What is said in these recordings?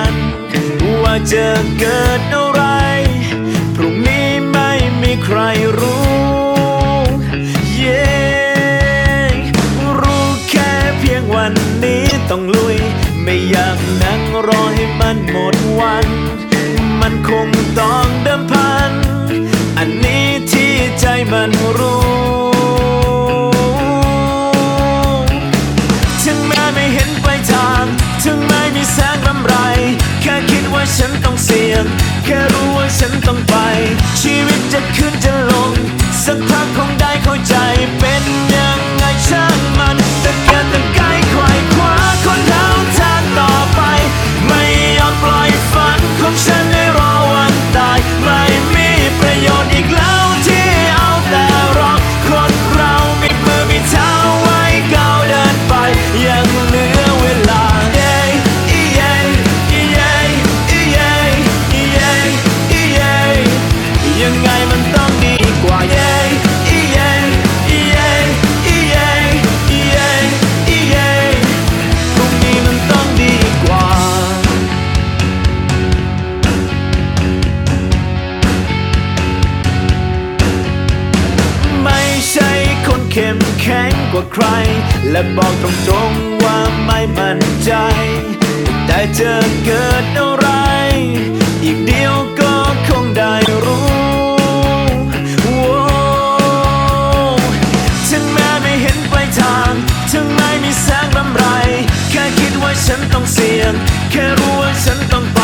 ัน ว่าจะเกิดอะไร พรุ่งนี้ไม่มีใครรู้รู้แค่เพียงวันนี้ต้องลุย ไม่อยากนั่งรอให้มันหมดวัน มันคงต้องเดิมพัน อันนี้ที่ใจมันรู้ ฉันต้องไป ชีวิตจะขึ้นจะลง สักพักคงได้เข้าใจเป็น แข็งกว่าใคร และบอกตรงๆว่าไม่มั่นใจ แต่เธอเกิดอะไร อีกเดียวก็คงได้รู้ถึงแม้ไม่เห็นปลายทางถึงไม่มีแสงรำไร แค่คิดว่าฉันต้องเสี่ยง แค่รู้ว่าฉันต้องไป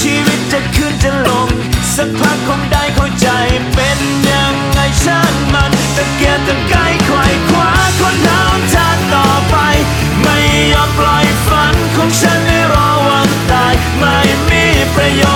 ชีวิตจะขึ้นจะลง สักพักคงได้เข้าใจเป็นอย่าง ช่างมันตะเกียกตะกายไขว่คว้าคนหาทางต่อไป ไม่ยอมปล่อยฝันของฉันให้รอวันตาย ไม่มีประโยชน์